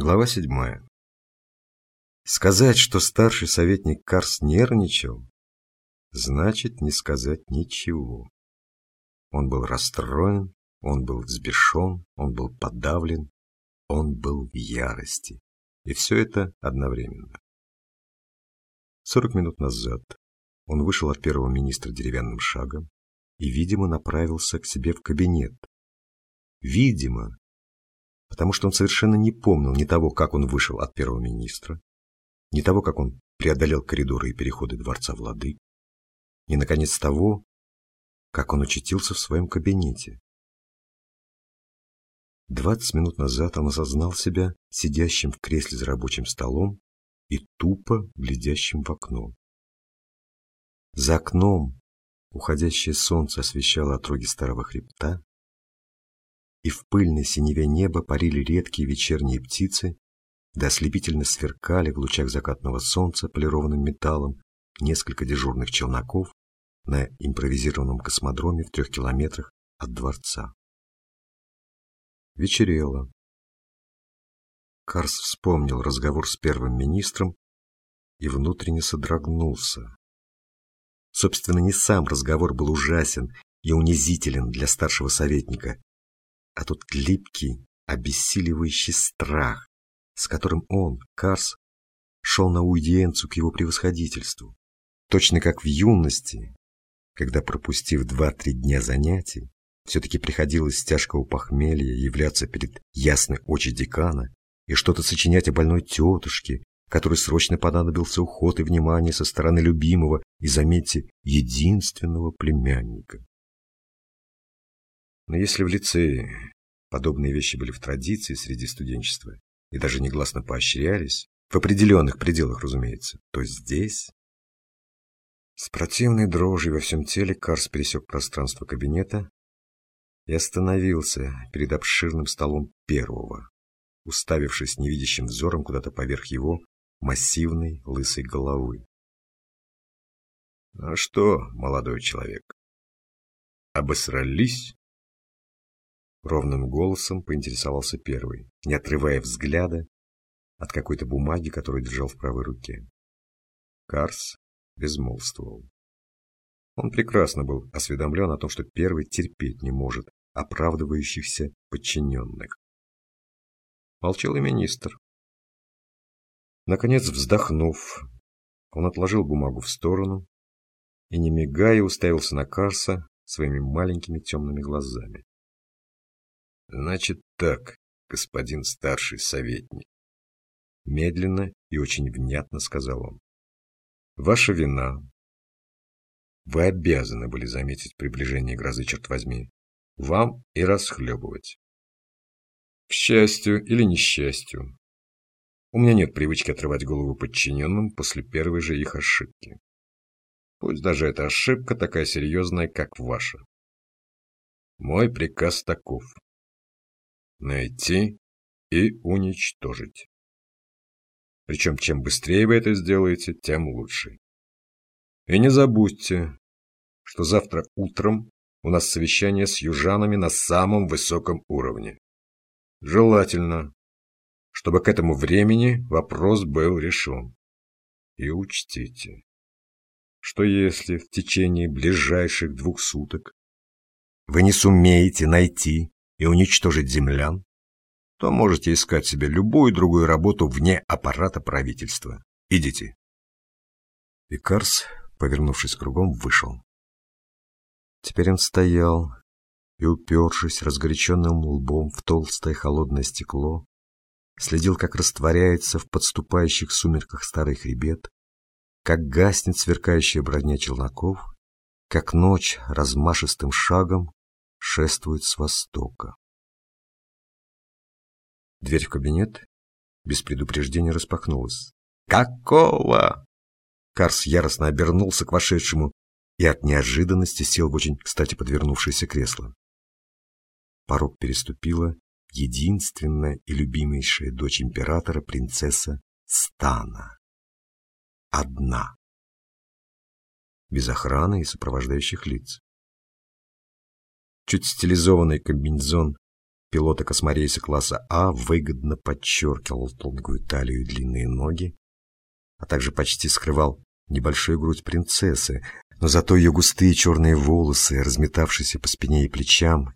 Глава седьмая. Сказать, что старший советник Карс нервничал, значит не сказать ничего. Он был расстроен, он был взбешен, он был подавлен, он был в ярости. И все это одновременно. Сорок минут назад он вышел от первого министра деревянным шагом и, видимо, направился к себе в кабинет. Видимо, потому что он совершенно не помнил ни того, как он вышел от первого министра, ни того, как он преодолел коридоры и переходы дворца владык, ни, наконец, того, как он очутился в своем кабинете. Двадцать минут назад он осознал себя сидящим в кресле за рабочим столом и тупо глядящим в окно. За окном уходящее солнце освещало отроги старого хребта, и в пыльной синеве неба парили редкие вечерние птицы, да ослепительно сверкали в лучах закатного солнца полированным металлом несколько дежурных челноков на импровизированном космодроме в трех километрах от дворца. Вечерело. Карс вспомнил разговор с первым министром и внутренне содрогнулся. Собственно, не сам разговор был ужасен и унизителен для старшего советника, а тот липкий, обессиливающий страх, с которым он, Карс, шел на аудиенцию к его превосходительству. Точно как в юности, когда, пропустив два-три дня занятий, все-таки приходилось с тяжкого похмелья являться перед ясной очи декана и что-то сочинять о больной тетушке, которой срочно понадобился уход и внимание со стороны любимого и, заметьте, единственного племянника. Но если в лицее подобные вещи были в традиции среди студенчества и даже негласно поощрялись, в определенных пределах, разумеется, то здесь... С противной дрожью во всем теле Карс пересек пространство кабинета и остановился перед обширным столом первого, уставившись невидящим взором куда-то поверх его массивной лысой головы. «А что, молодой человек, обосрались?» Ровным голосом поинтересовался первый, не отрывая взгляда от какой-то бумаги, которую держал в правой руке. Карс безмолвствовал. Он прекрасно был осведомлен о том, что первый терпеть не может оправдывающихся подчиненных. Молчал и министр. Наконец, вздохнув, он отложил бумагу в сторону и, не мигая, уставился на Карса своими маленькими темными глазами. Значит так, господин старший советник. Медленно и очень внятно сказал он. Ваша вина. Вы обязаны были заметить приближение грозы, черт возьми. Вам и расхлебывать. К счастью или несчастью, у меня нет привычки отрывать голову подчиненным после первой же их ошибки. Пусть даже эта ошибка такая серьезная, как ваша. Мой приказ таков найти и уничтожить. Причем чем быстрее вы это сделаете, тем лучше. И не забудьте, что завтра утром у нас совещание с южанами на самом высоком уровне. Желательно, чтобы к этому времени вопрос был решен. И учтите, что если в течение ближайших двух суток вы не сумеете найти и уничтожить землян, то можете искать себе любую другую работу вне аппарата правительства. Идите. И Карс, повернувшись кругом, вышел. Теперь он стоял и, упершись разгоряченным лбом в толстое холодное стекло, следил, как растворяется в подступающих сумерках старый хребет, как гаснет сверкающая броня челноков, как ночь размашистым шагом шествует с востока. Дверь в кабинет без предупреждения распахнулась. «Какого?» Карс яростно обернулся к вошедшему и от неожиданности сел в очень кстати подвернувшееся кресло. Порог переступила единственная и любимейшая дочь императора, принцесса Стана. Одна. Без охраны и сопровождающих лиц. Чуть стилизованный комбинезон пилота косморейса класса А выгодно подчеркивал тонкую талию и длинные ноги, а также почти скрывал небольшую грудь принцессы, но зато ее густые черные волосы, разметавшиеся по спине и плечам,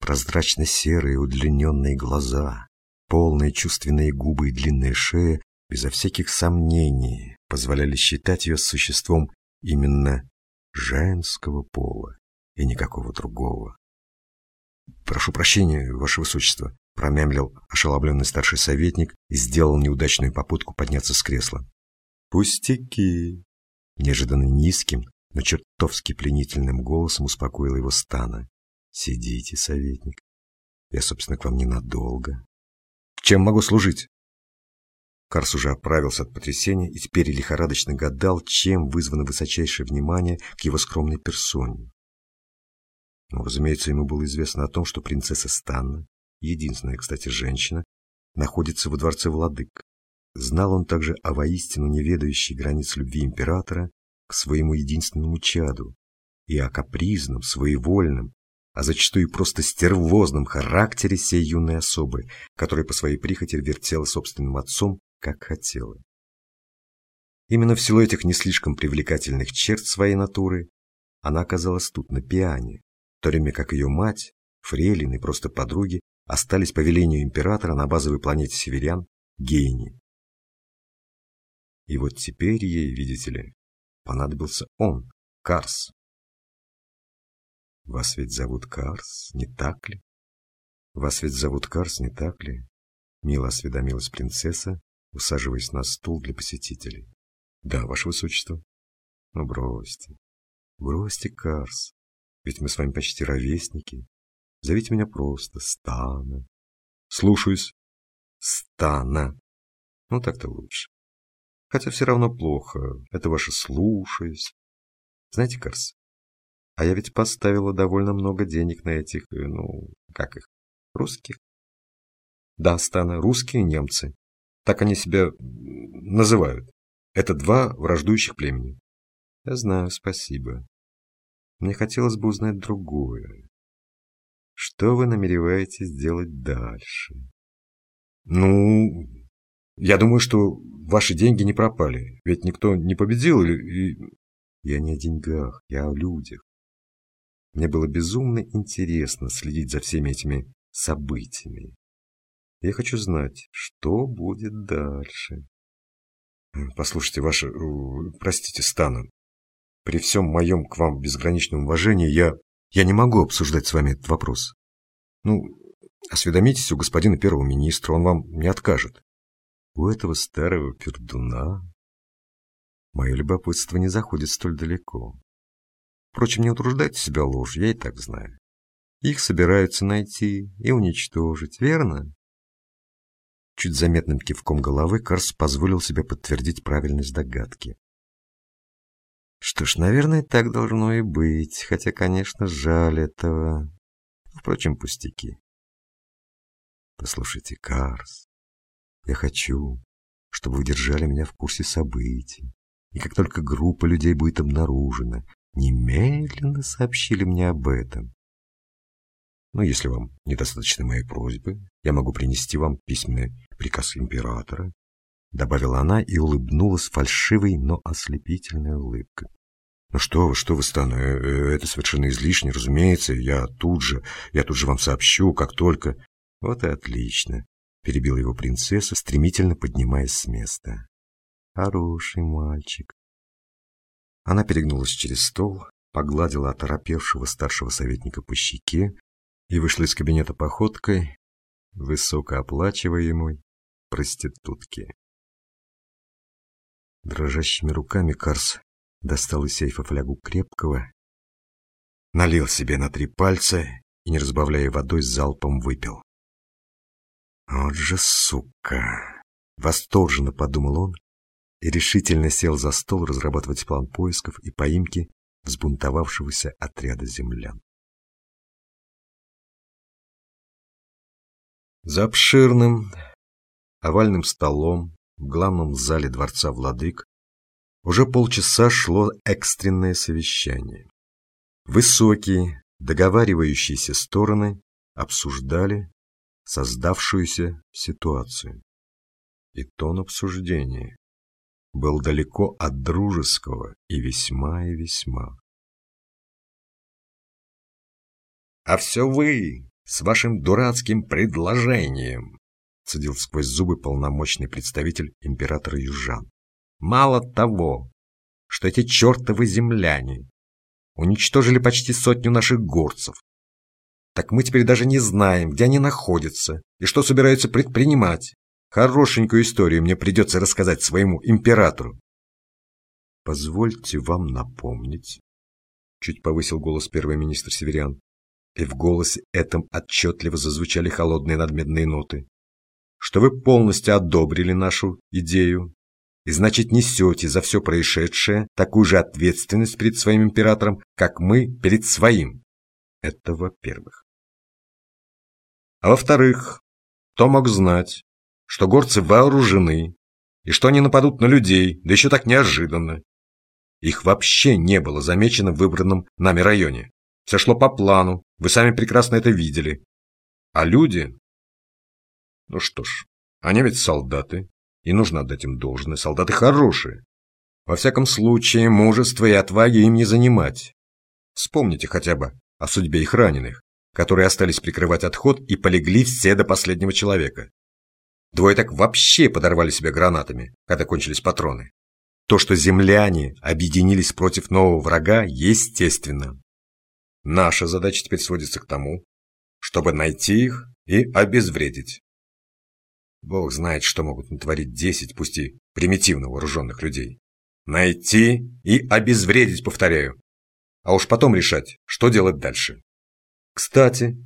прозрачно-серые удлиненные глаза, полные чувственные губы и длинная шея, безо всяких сомнений, позволяли считать ее существом именно женского пола и никакого другого. «Прошу прощения, Ваше Высочество», — промямлил ошеломленный старший советник и сделал неудачную попытку подняться с кресла. «Пустяки!» Неожиданно низким, но чертовски пленительным голосом успокоил его Стана. «Сидите, советник. Я, собственно, к вам ненадолго. Чем могу служить?» Карс уже оправился от потрясения и теперь лихорадочно гадал, чем вызвано высочайшее внимание к его скромной персоне. Но, разумеется, ему было известно о том, что принцесса Станна, единственная, кстати, женщина, находится во дворце владык. Знал он также о воистину неведающей границ любви императора к своему единственному чаду и о капризном, своевольном, а зачастую просто стервозном характере сей юной особы, которая по своей прихоти вертела собственным отцом, как хотела. Именно в силу этих не слишком привлекательных черт своей натуры она оказалась тут на пиане, то время как ее мать, фрейлин и просто подруги остались по велению императора на базовой планете северян Гейни. И вот теперь ей, видите ли, понадобился он, Карс. Вас ведь зовут Карс, не так ли? Вас ведь зовут Карс, не так ли? Мило осведомилась принцесса, усаживаясь на стул для посетителей. Да, ваше высочество. Ну, бросьте. Бросьте, Карс. Ведь мы с вами почти ровесники. Зовите меня просто Стана. Слушаюсь. Стана. Ну, так-то лучше. Хотя все равно плохо. Это ваше слушаюсь. Знаете, Карс, а я ведь поставила довольно много денег на этих, э, ну, как их, русских? Да, Стана, русские немцы. Так они себя называют. Это два враждующих племени. Я знаю, спасибо. Мне хотелось бы узнать другое. Что вы намереваетесь делать дальше? Ну, я думаю, что ваши деньги не пропали. Ведь никто не победил и... Я не о деньгах, я о людях. Мне было безумно интересно следить за всеми этими событиями. Я хочу знать, что будет дальше. Послушайте, ваше... Простите, Стана. При всем моем к вам безграничном уважении я... Я не могу обсуждать с вами этот вопрос. Ну, осведомитесь у господина первого министра, он вам не откажет. У этого старого пердуна мое любопытство не заходит столь далеко. Впрочем, не утруждайте себя ложь, я и так знаю. Их собираются найти и уничтожить, верно? Чуть заметным кивком головы Карс позволил себе подтвердить правильность догадки. Что ж, наверное, так должно и быть, хотя, конечно, жаль этого. Впрочем, пустяки. Послушайте, Карс, я хочу, чтобы вы держали меня в курсе событий. И как только группа людей будет обнаружена, немедленно сообщили мне об этом. Но если вам недостаточно моей просьбы, я могу принести вам письменный приказ императора, добавила она и улыбнулась фальшивой, но ослепительной улыбкой. Ну что вы, что вы, Стана, э, э, это совершенно излишне, разумеется, я тут же, я тут же вам сообщу, как только... Вот и отлично, перебила его принцесса, стремительно поднимаясь с места. Хороший мальчик. Она перегнулась через стол, погладила оторопевшего старшего советника по щеке и вышла из кабинета походкой высокооплачиваемой проститутки. Дрожащими руками Карс достал из сейфа флягу крепкого, налил себе на три пальца и, не разбавляя водой, залпом выпил. «Вот же сука!» — восторженно подумал он и решительно сел за стол разрабатывать план поисков и поимки взбунтовавшегося отряда землян. За обширным овальным столом в главном зале дворца владык уже полчаса шло экстренное совещание. Высокие, договаривающиеся стороны обсуждали создавшуюся ситуацию. И тон обсуждения был далеко от дружеского и весьма и весьма. «А все вы с вашим дурацким предложением!» Цедил сквозь зубы полномочный представитель императора Южан. «Мало того, что эти чертовы земляне уничтожили почти сотню наших горцев, так мы теперь даже не знаем, где они находятся и что собираются предпринимать. Хорошенькую историю мне придется рассказать своему императору. Позвольте вам напомнить, чуть повысил голос первый министр Северян, и в голосе этом отчетливо зазвучали холодные надмедные ноты, что вы полностью одобрили нашу идею и значит несете за все происшедшее такую же ответственность перед своим императором, как мы перед своим. Это во-первых. А во-вторых, кто мог знать, что горцы вооружены, и что они нападут на людей, да еще так неожиданно. Их вообще не было замечено в выбранном нами районе. Все шло по плану, вы сами прекрасно это видели. А люди... Ну что ж, они ведь солдаты, и нужно отдать им должное, солдаты хорошие. Во всяком случае, мужества и отваги им не занимать. Вспомните хотя бы о судьбе их раненых, которые остались прикрывать отход и полегли все до последнего человека. Двое так вообще подорвали себя гранатами, когда кончились патроны. То, что земляне объединились против нового врага, естественно. Наша задача теперь сводится к тому, чтобы найти их и обезвредить. Бог знает, что могут натворить десять, пусть и примитивно вооруженных людей. Найти и обезвредить, повторяю. А уж потом решать, что делать дальше. Кстати,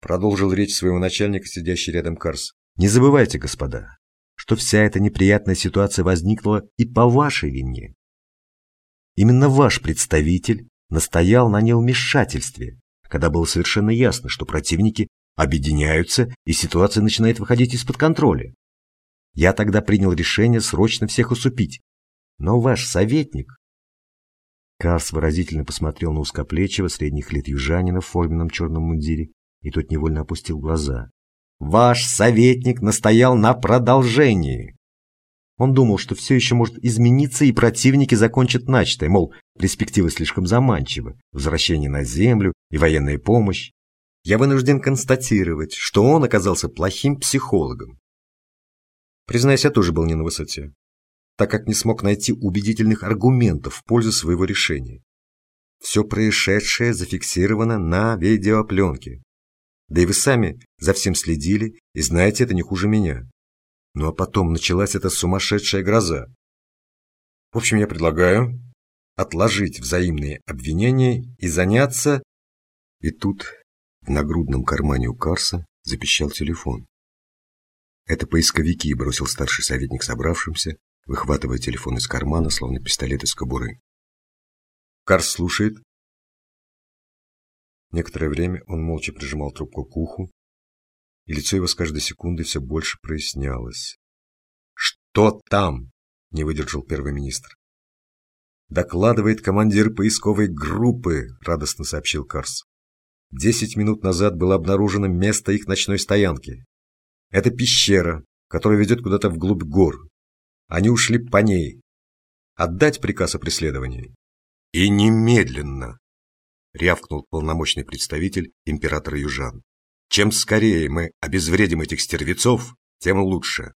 продолжил речь своего начальника, сидящий рядом Карс, не забывайте, господа, что вся эта неприятная ситуация возникла и по вашей вине. Именно ваш представитель настоял на невмешательстве, когда было совершенно ясно, что противники объединяются и ситуация начинает выходить из-под контроля. Я тогда принял решение срочно всех усупить. Но ваш советник... Карс выразительно посмотрел на узкоплечего средних лет южанина в форменном черном мундире, и тот невольно опустил глаза. Ваш советник настоял на продолжении. Он думал, что все еще может измениться, и противники закончат начатое, мол, перспективы слишком заманчивы, возвращение на землю и военная помощь. Я вынужден констатировать, что он оказался плохим психологом. Признаюсь, я тоже был не на высоте, так как не смог найти убедительных аргументов в пользу своего решения. Все происшедшее зафиксировано на видеопленке. Да и вы сами за всем следили и знаете это не хуже меня. Ну а потом началась эта сумасшедшая гроза. В общем, я предлагаю отложить взаимные обвинения и заняться... И тут в нагрудном кармане у Карса запищал телефон. Это поисковики, бросил старший советник собравшимся, выхватывая телефон из кармана, словно пистолет из кобуры. Карс слушает, Некоторое время он молча прижимал трубку к уху, и лицо его с каждой секундой все больше прояснялось. «Что там?» – не выдержал первый министр. «Докладывает командир поисковой группы», – радостно сообщил Карс. «Десять минут назад было обнаружено место их ночной стоянки. Это пещера, которая ведет куда-то вглубь гор. Они ушли по ней. Отдать приказ о преследовании?» «И немедленно!» рявкнул полномочный представитель императора Южан. Чем скорее мы обезвредим этих стервецов, тем лучше.